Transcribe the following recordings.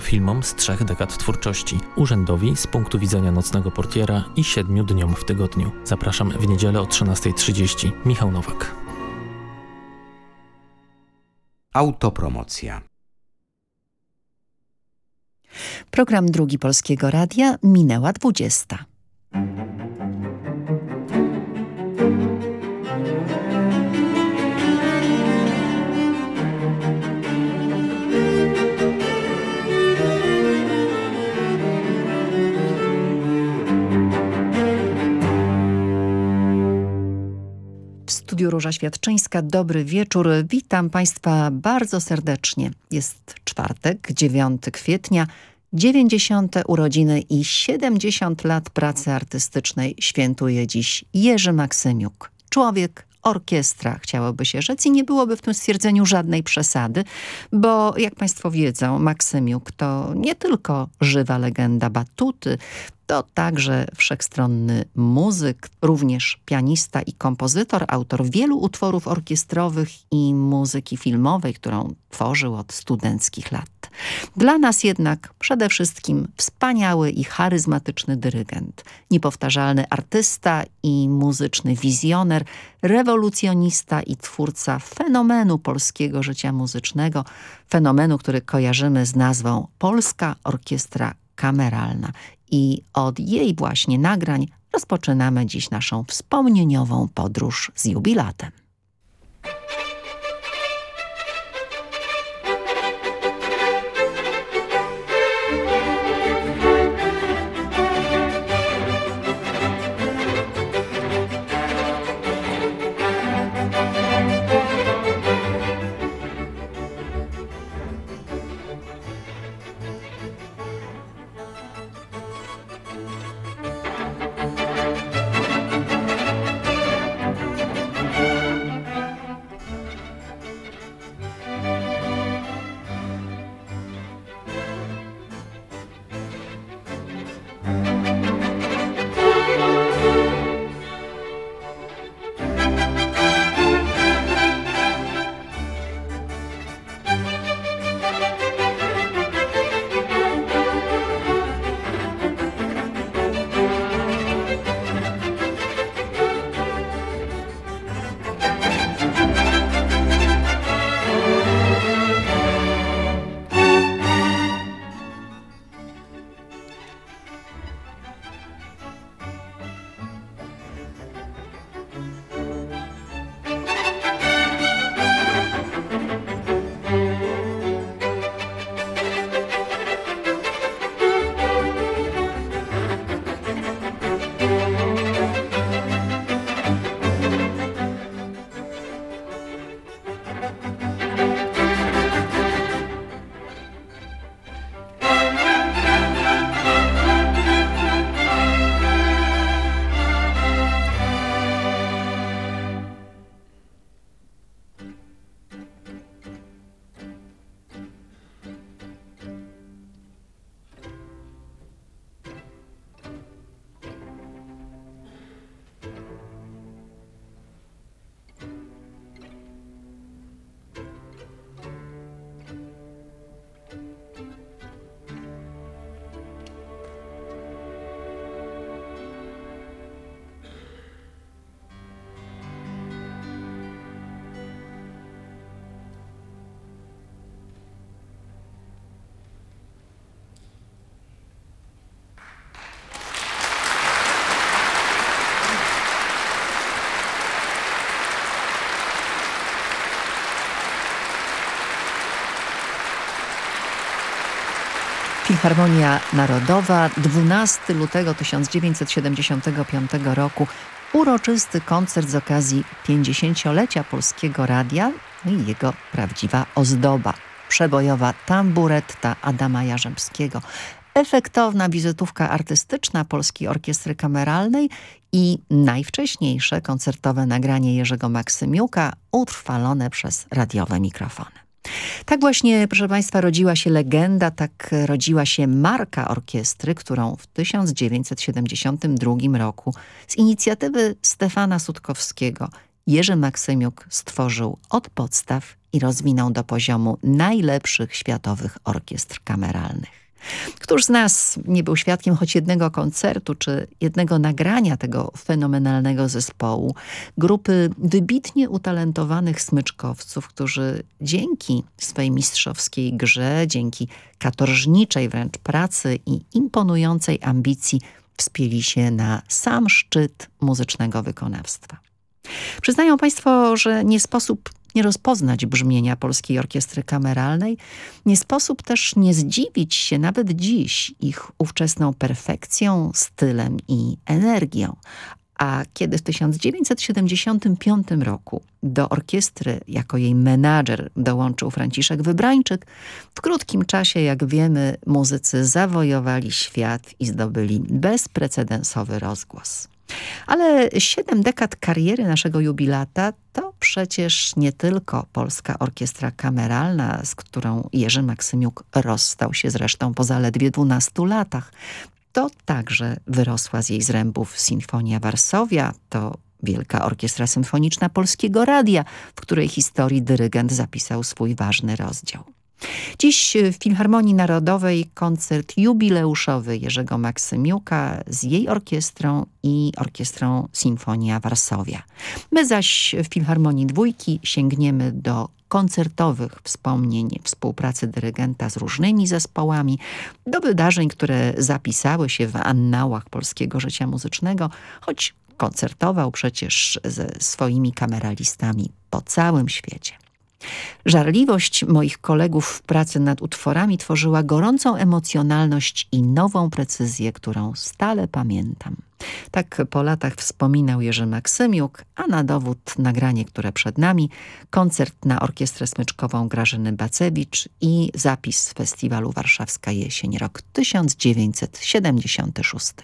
filmom z trzech dekad twórczości, urzędowi z punktu widzenia nocnego portiera i siedmiu dniom w tygodniu. Zapraszam w niedzielę o 13.30. Michał Nowak. Autopromocja. Program Drugi Polskiego Radia minęła 20. studiu Róża Świadczyńska. Dobry wieczór. Witam Państwa bardzo serdecznie. Jest czwartek, 9 kwietnia. 90. urodziny i 70 lat pracy artystycznej świętuje dziś Jerzy Maksymiuk. Człowiek, orkiestra, chciałoby się rzec i nie byłoby w tym stwierdzeniu żadnej przesady, bo jak Państwo wiedzą, Maksymiuk to nie tylko żywa legenda batuty, to także wszechstronny muzyk, również pianista i kompozytor, autor wielu utworów orkiestrowych i muzyki filmowej, którą tworzył od studenckich lat. Dla nas jednak przede wszystkim wspaniały i charyzmatyczny dyrygent, niepowtarzalny artysta i muzyczny wizjoner, rewolucjonista i twórca fenomenu polskiego życia muzycznego, fenomenu, który kojarzymy z nazwą Polska Orkiestra Kameralna i od jej właśnie nagrań rozpoczynamy dziś naszą wspomnieniową podróż z jubilatem. Filharmonia Narodowa 12 lutego 1975 roku uroczysty koncert z okazji 50-lecia Polskiego Radia i jego prawdziwa ozdoba. Przebojowa tamburetta Adama Jarzębskiego, efektowna wizytówka artystyczna Polskiej Orkiestry Kameralnej i najwcześniejsze koncertowe nagranie Jerzego Maksymiuka utrwalone przez radiowe mikrofony. Tak właśnie, proszę Państwa, rodziła się legenda, tak rodziła się marka orkiestry, którą w 1972 roku z inicjatywy Stefana Sutkowskiego Jerzy Maksymiuk stworzył od podstaw i rozwinął do poziomu najlepszych światowych orkiestr kameralnych. Któż z nas nie był świadkiem choć jednego koncertu czy jednego nagrania tego fenomenalnego zespołu, grupy wybitnie utalentowanych smyczkowców, którzy dzięki swej mistrzowskiej grze, dzięki katorżniczej wręcz pracy i imponującej ambicji wspięli się na sam szczyt muzycznego wykonawstwa. Przyznają Państwo, że nie sposób nie rozpoznać brzmienia Polskiej Orkiestry Kameralnej, nie sposób też nie zdziwić się nawet dziś ich ówczesną perfekcją, stylem i energią. A kiedy w 1975 roku do orkiestry jako jej menadżer dołączył Franciszek Wybrańczyk, w krótkim czasie, jak wiemy, muzycy zawojowali świat i zdobyli bezprecedensowy rozgłos. Ale siedem dekad kariery naszego jubilata to przecież nie tylko Polska Orkiestra Kameralna, z którą Jerzy Maksymiuk rozstał się zresztą po zaledwie 12 latach. To także wyrosła z jej zrębów Sinfonia Varsovia, to Wielka Orkiestra Symfoniczna Polskiego Radia, w której historii dyrygent zapisał swój ważny rozdział. Dziś w Filharmonii Narodowej koncert jubileuszowy Jerzego Maksymiuka z jej orkiestrą i orkiestrą Sinfonia Varsovia. My zaś w Filharmonii Dwójki sięgniemy do koncertowych wspomnień współpracy dyrygenta z różnymi zespołami, do wydarzeń, które zapisały się w annałach polskiego życia muzycznego, choć koncertował przecież ze swoimi kameralistami po całym świecie. Żarliwość moich kolegów w pracy nad utworami tworzyła gorącą emocjonalność i nową precyzję, którą stale pamiętam. Tak po latach wspominał Jerzy Maksymiuk, a na dowód nagranie, które przed nami, koncert na orkiestrę smyczkową Grażyny Bacewicz i zapis z festiwalu Warszawska Jesień, rok 1976.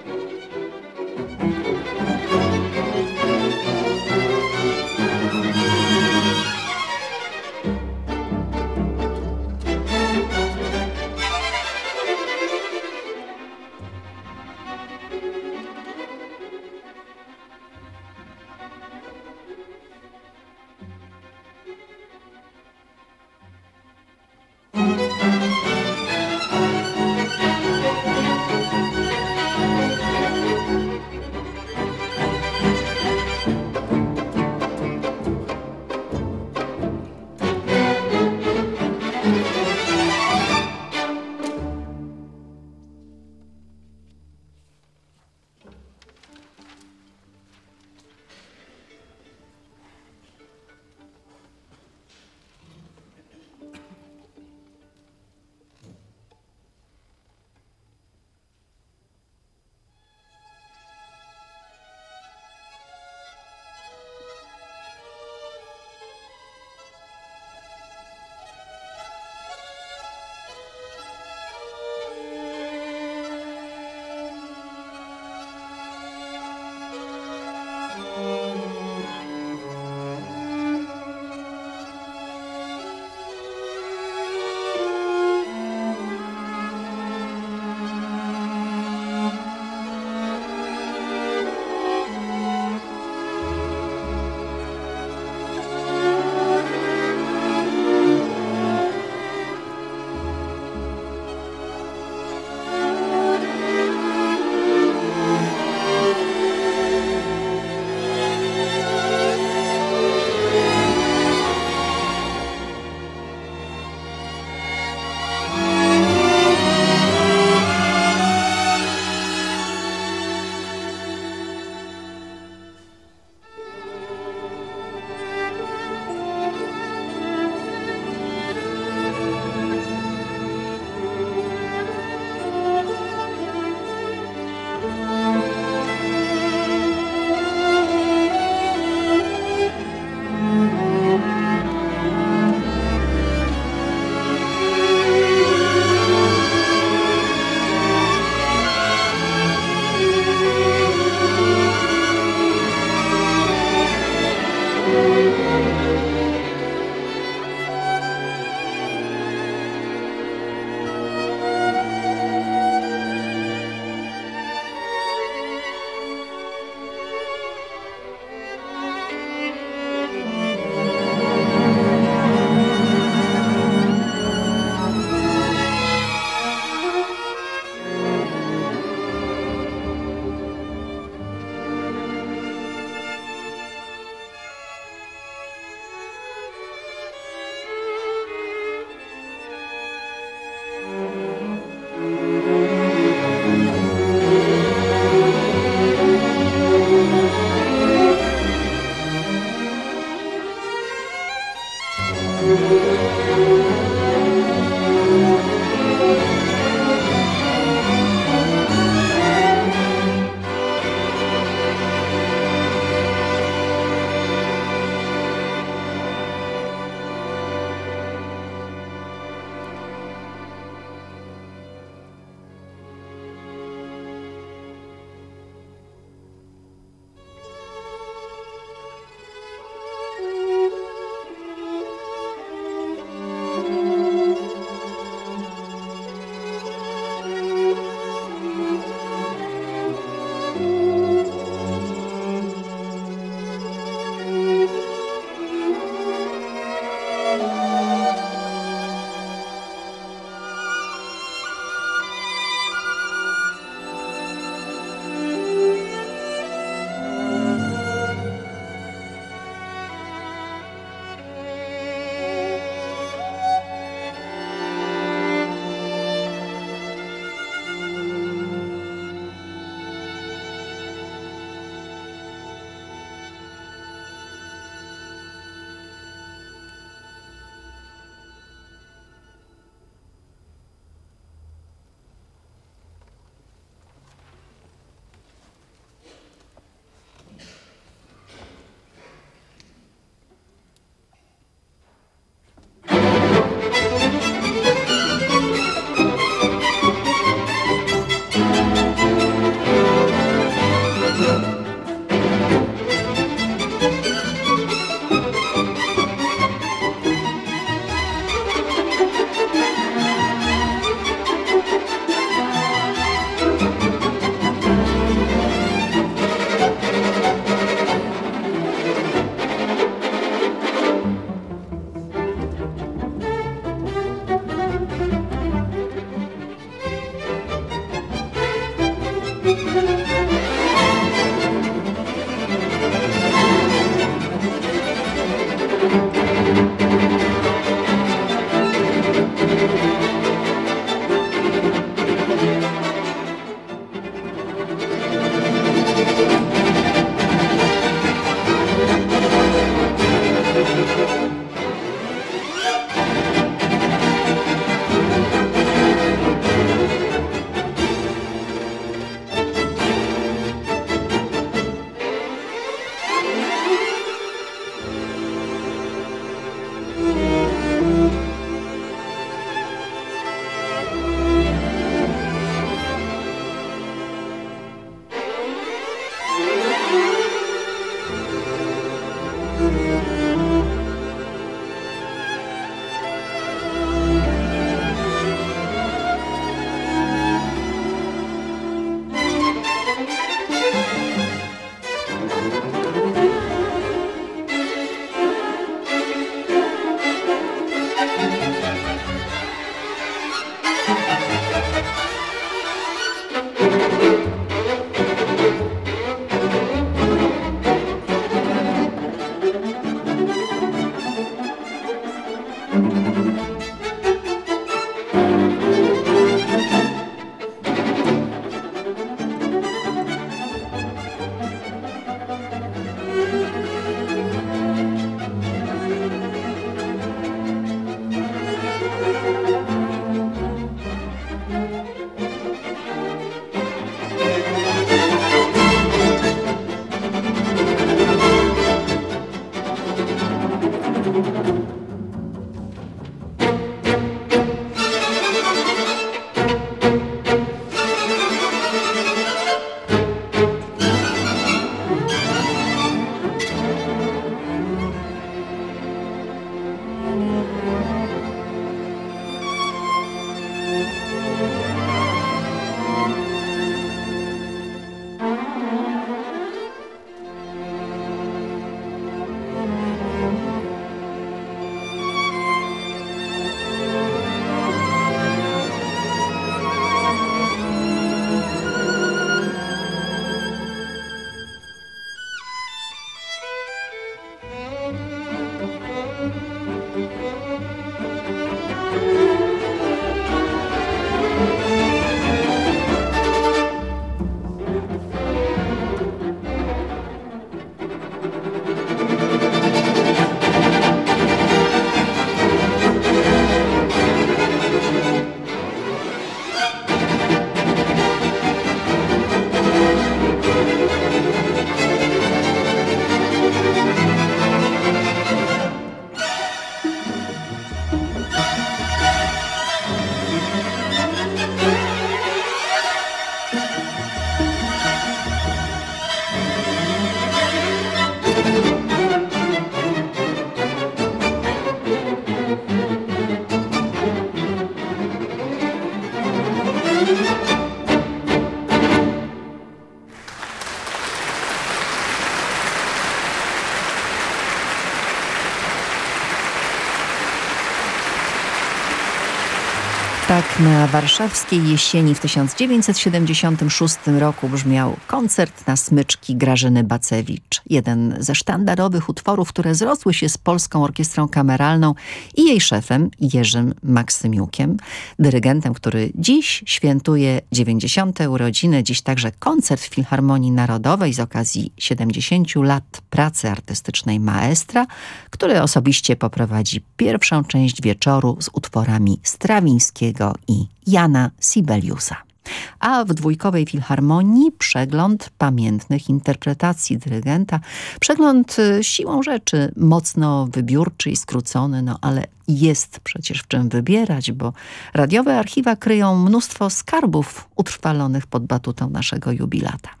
na warszawskiej jesieni w 1976 roku brzmiał koncert na smyczki Grażyny Bacewicz. Jeden ze sztandarowych utworów, które zrosły się z Polską Orkiestrą Kameralną i jej szefem Jerzym Maksymiukiem, dyrygentem, który dziś świętuje 90. urodziny, dziś także koncert w Filharmonii Narodowej z okazji 70 lat pracy artystycznej maestra, który osobiście poprowadzi pierwszą część wieczoru z utworami Strawińskiego i Jana Sibeliusa. A w dwójkowej filharmonii przegląd pamiętnych interpretacji dyrygenta. Przegląd y, siłą rzeczy mocno wybiórczy i skrócony, no ale jest przecież w czym wybierać, bo radiowe archiwa kryją mnóstwo skarbów utrwalonych pod batutą naszego jubilata.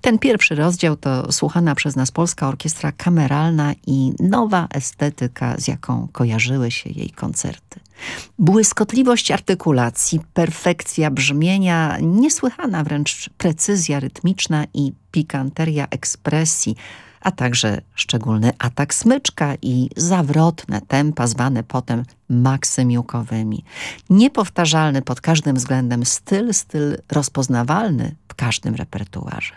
Ten pierwszy rozdział to słuchana przez nas Polska Orkiestra Kameralna i nowa estetyka, z jaką kojarzyły się jej koncerty. Błyskotliwość artykulacji, perfekcja brzmienia, niesłychana wręcz precyzja rytmiczna i pikanteria ekspresji, a także szczególny atak smyczka i zawrotne tempa zwane potem maksymiukowymi. Niepowtarzalny pod każdym względem styl, styl rozpoznawalny każdym repertuarze.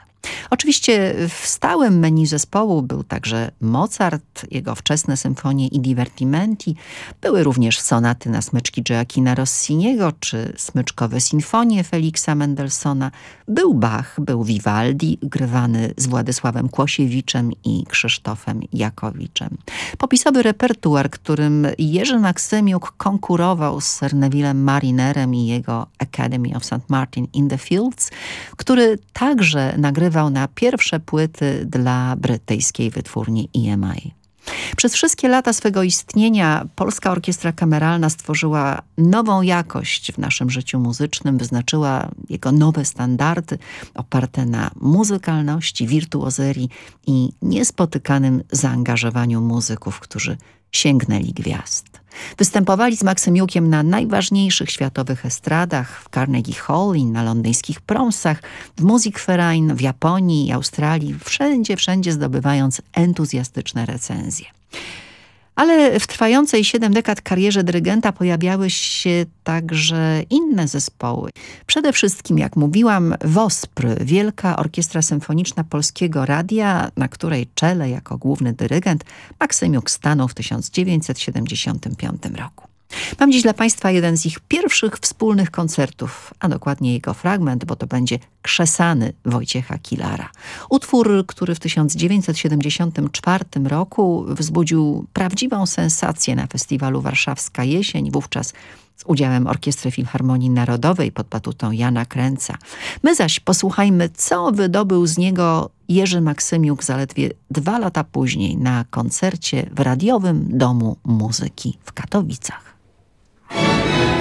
Oczywiście w stałym menu zespołu był także Mozart, jego wczesne symfonie i divertimenti. Były również sonaty na smyczki Gioacchina Rossiniego czy smyczkowe sinfonie Feliksa Mendelssohna. Był Bach, był Vivaldi, grywany z Władysławem Kłosiewiczem i Krzysztofem Jakowiczem. Popisowy repertuar, którym Jerzy Maksymiuk konkurował z Sernewillem Marinerem i jego Academy of St. Martin in the Fields, który także nagrywał na pierwsze płyty dla brytyjskiej wytwórni EMI. Przez wszystkie lata swego istnienia Polska Orkiestra Kameralna stworzyła nową jakość w naszym życiu muzycznym, wyznaczyła jego nowe standardy oparte na muzykalności, wirtuozerii i niespotykanym zaangażowaniu muzyków, którzy sięgnęli gwiazd. Występowali z Maksymiukiem na najważniejszych światowych estradach, w Carnegie Hall i na londyńskich promsach, w Musikverein, w Japonii i Australii, wszędzie, wszędzie zdobywając entuzjastyczne recenzje. Ale w trwającej siedem dekad karierze dyrygenta pojawiały się także inne zespoły. Przede wszystkim, jak mówiłam, WOSPR, Wielka Orkiestra Symfoniczna Polskiego Radia, na której czele jako główny dyrygent Maksymiuk stanął w 1975 roku. Mam dziś dla Państwa jeden z ich pierwszych wspólnych koncertów, a dokładnie jego fragment, bo to będzie Krzesany Wojciecha Kilara. Utwór, który w 1974 roku wzbudził prawdziwą sensację na festiwalu Warszawska Jesień, wówczas z udziałem Orkiestry Filharmonii Narodowej pod batutą Jana Kręca. My zaś posłuchajmy, co wydobył z niego Jerzy Maksymiuk zaledwie dwa lata później na koncercie w Radiowym Domu Muzyki w Katowicach. Thank you.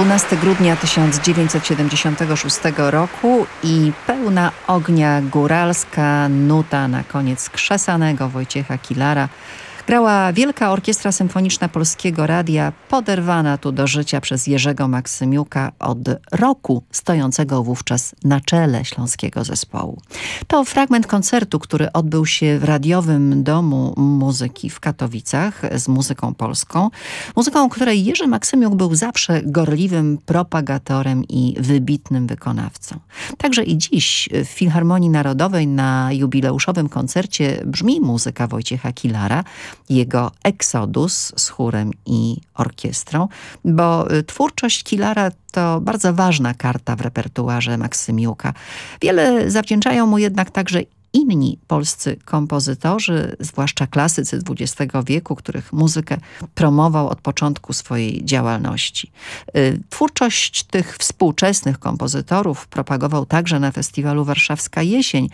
12 grudnia 1976 roku i pełna ognia góralska nuta na koniec krzesanego Wojciecha Kilara grała Wielka Orkiestra Symfoniczna Polskiego Radia, poderwana tu do życia przez Jerzego Maksymiuka od roku stojącego wówczas na czele śląskiego zespołu. To fragment koncertu, który odbył się w Radiowym Domu Muzyki w Katowicach z muzyką polską. Muzyką, której Jerzy Maksymiuk był zawsze gorliwym propagatorem i wybitnym wykonawcą. Także i dziś w Filharmonii Narodowej na jubileuszowym koncercie brzmi muzyka Wojciecha Kilara, jego eksodus z chórem i orkiestrą, bo y, twórczość Kilara to bardzo ważna karta w repertuarze Maksymiuka. Wiele zawdzięczają mu jednak także inni polscy kompozytorzy, zwłaszcza klasycy XX wieku, których muzykę promował od początku swojej działalności. Y, twórczość tych współczesnych kompozytorów propagował także na festiwalu Warszawska Jesień,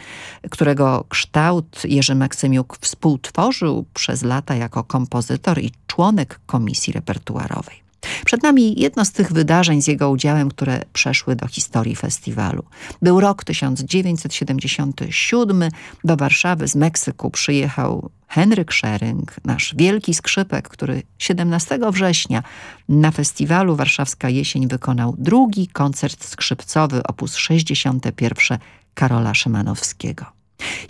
którego kształt Jerzy Maksymiuk współtworzył przez lata jako kompozytor i członek komisji repertuarowej. Przed nami jedno z tych wydarzeń z jego udziałem, które przeszły do historii festiwalu. Był rok 1977. Do Warszawy z Meksyku przyjechał Henryk Schering, nasz wielki skrzypek, który 17 września na festiwalu Warszawska Jesień wykonał drugi koncert skrzypcowy op. 61 Karola Szymanowskiego.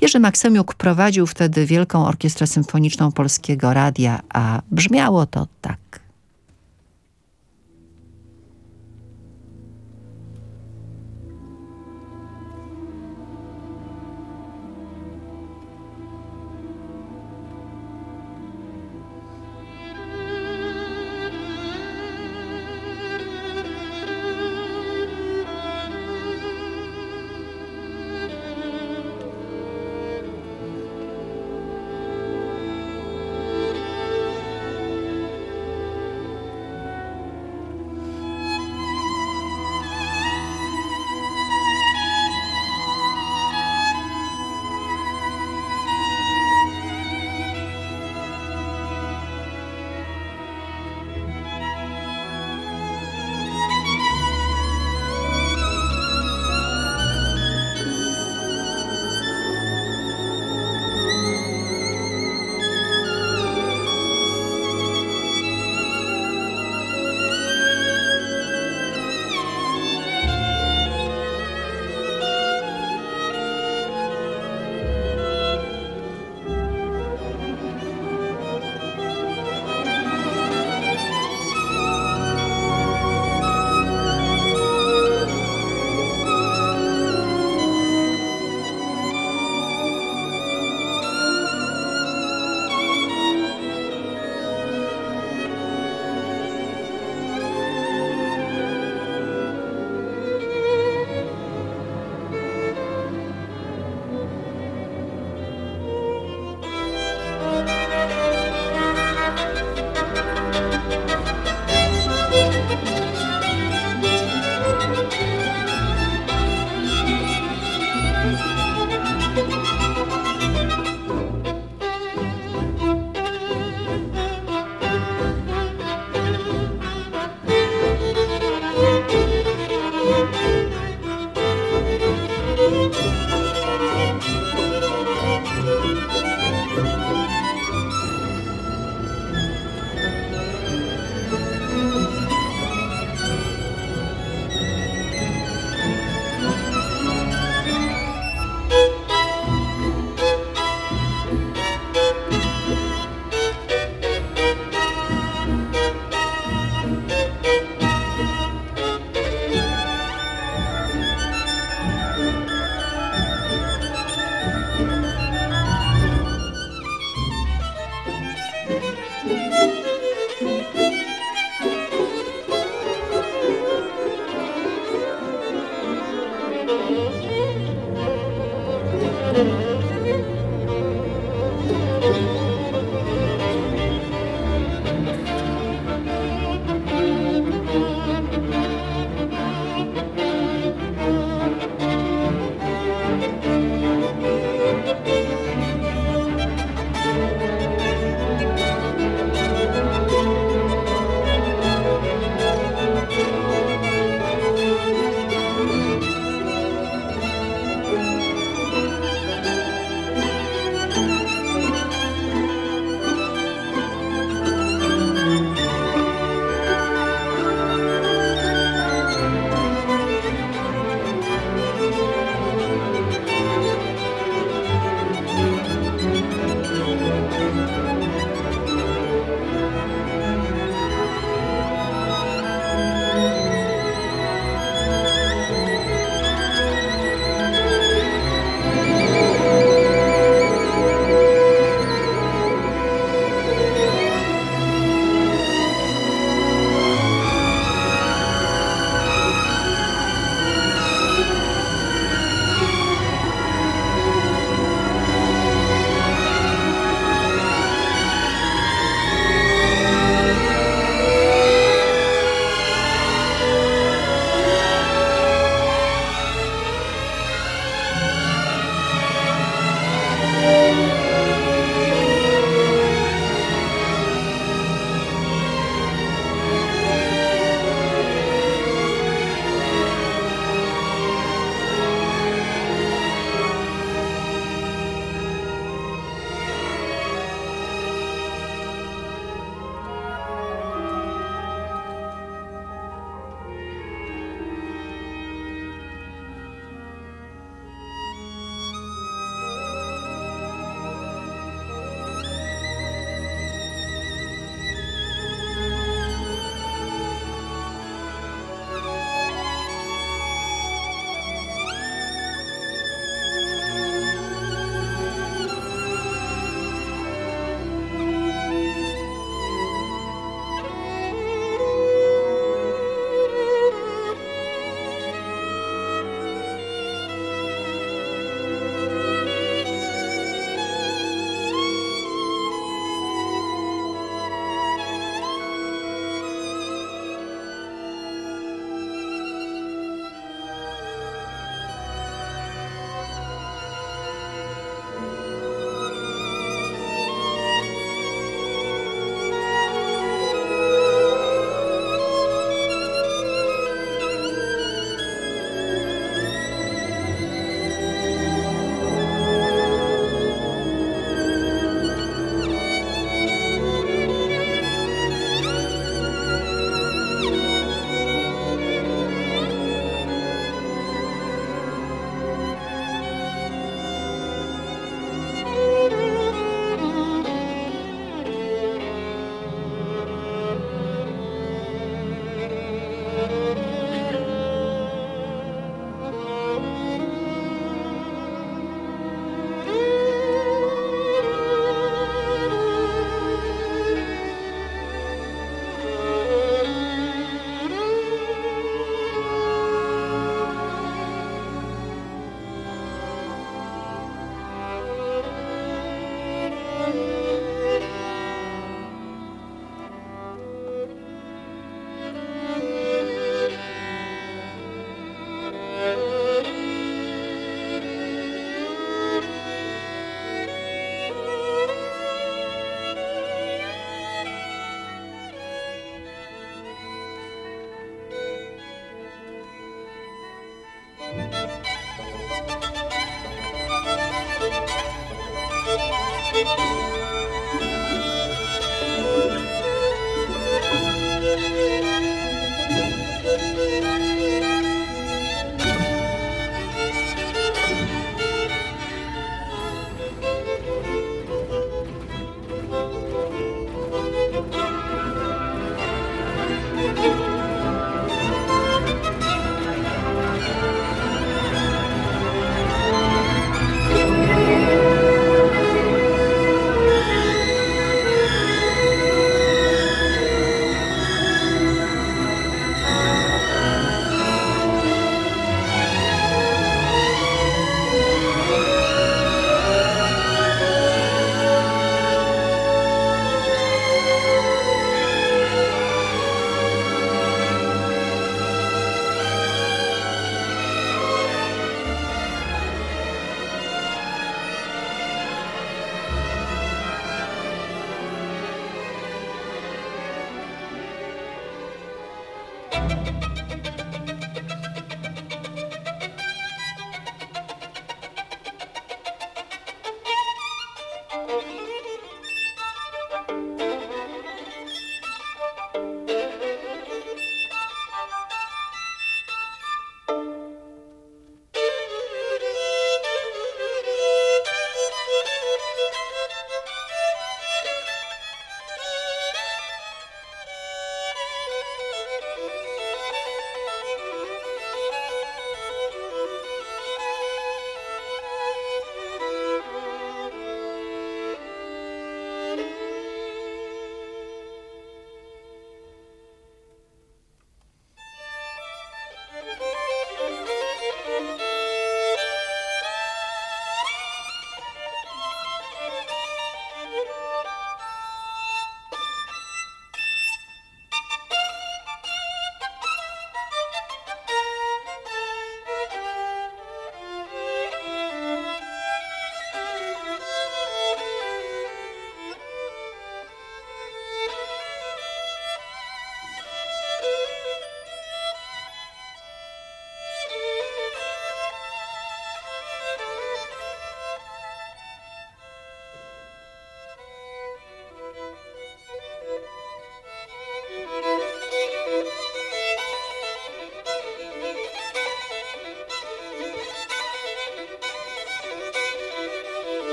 Jerzy Maksymiuk prowadził wtedy Wielką Orkiestrę Symfoniczną Polskiego Radia, a brzmiało to tak.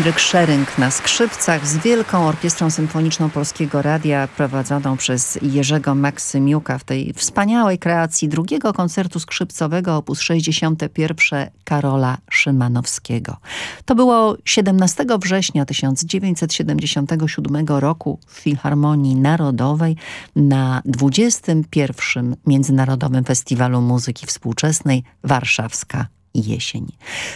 Henryk Szering na skrzypcach z Wielką Orkiestrą Symfoniczną Polskiego Radia prowadzoną przez Jerzego Maksymiuka w tej wspaniałej kreacji drugiego koncertu skrzypcowego op. 61 Karola Szymanowskiego. To było 17 września 1977 roku w Filharmonii Narodowej na 21 Międzynarodowym Festiwalu Muzyki Współczesnej Warszawska jesień.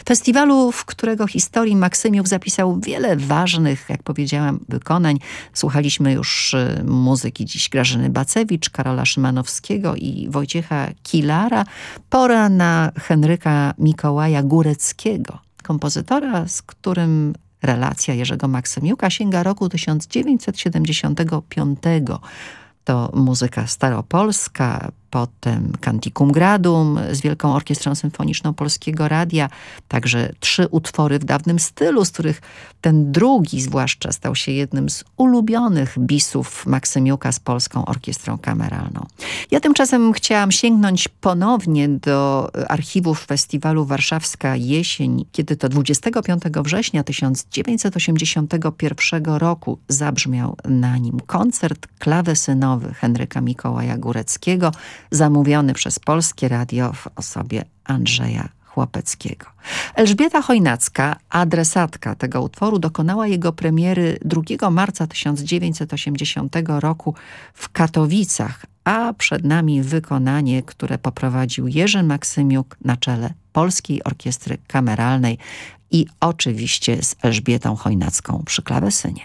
Festiwalu, w którego historii Maksymiuk zapisał wiele ważnych, jak powiedziałam, wykonań. Słuchaliśmy już y, muzyki dziś Grażyny Bacewicz, Karola Szymanowskiego i Wojciecha Kilara. Pora na Henryka Mikołaja Góreckiego, kompozytora, z którym relacja Jerzego Maksymiuka sięga roku 1975. To muzyka staropolska, potem Canticum Gradum z Wielką Orkiestrą Symfoniczną Polskiego Radia, także trzy utwory w dawnym stylu, z których ten drugi zwłaszcza stał się jednym z ulubionych bisów Maksymiuka z Polską Orkiestrą Kameralną. Ja tymczasem chciałam sięgnąć ponownie do archiwów festiwalu Warszawska Jesień, kiedy to 25 września 1981 roku zabrzmiał na nim koncert klawesynowy Henryka Mikołaja Góreckiego zamówiony przez Polskie Radio w osobie Andrzeja Chłopeckiego. Elżbieta Chojnacka, adresatka tego utworu, dokonała jego premiery 2 marca 1980 roku w Katowicach, a przed nami wykonanie, które poprowadził Jerzy Maksymiuk na czele Polskiej Orkiestry Kameralnej i oczywiście z Elżbietą Chojnacką przy klawesynie.